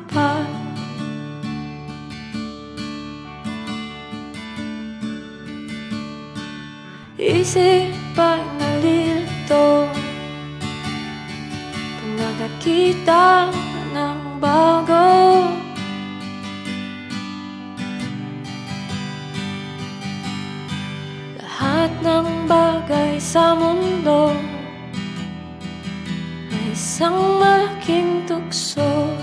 matupad Isip ay nalilito Pag nakakita ng bago. Lahat ng bagay sa mundo Ay isang malaking tukso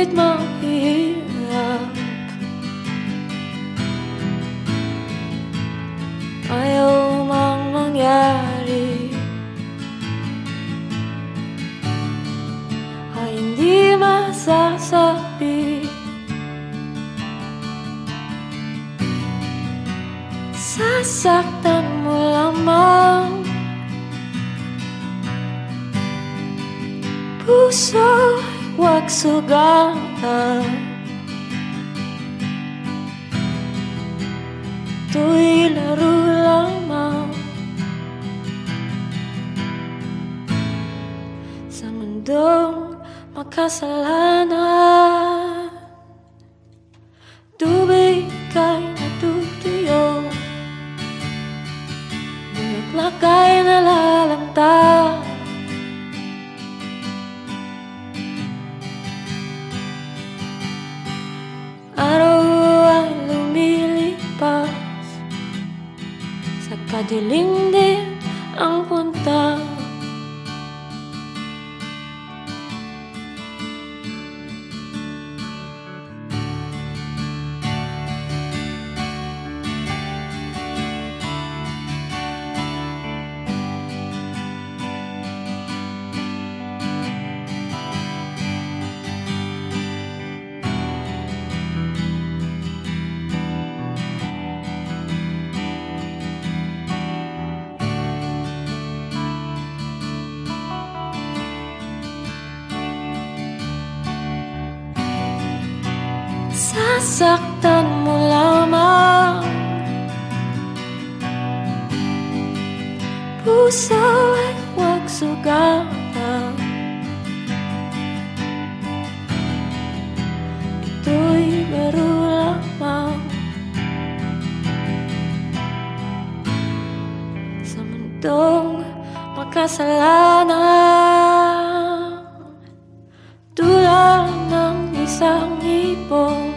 it sedikit menghilang Ayo mang mengyari Hain di masa sepi Sasak ay huwag sugatan Ito'y laro lamang Sa mundong makasalanan Tubig kay natutuyo Bulaklak ay nalalanta 零点。Sasaktan mo lamang. Puso ay huwag sugatan Ito'y laro lamang. Sa mundong makasalanan Tulad ng isang ibon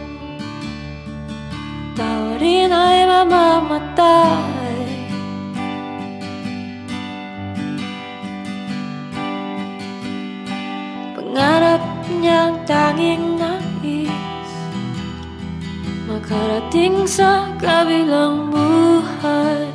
Pangarap niyang tanging nais Makarating sa kabilang buhay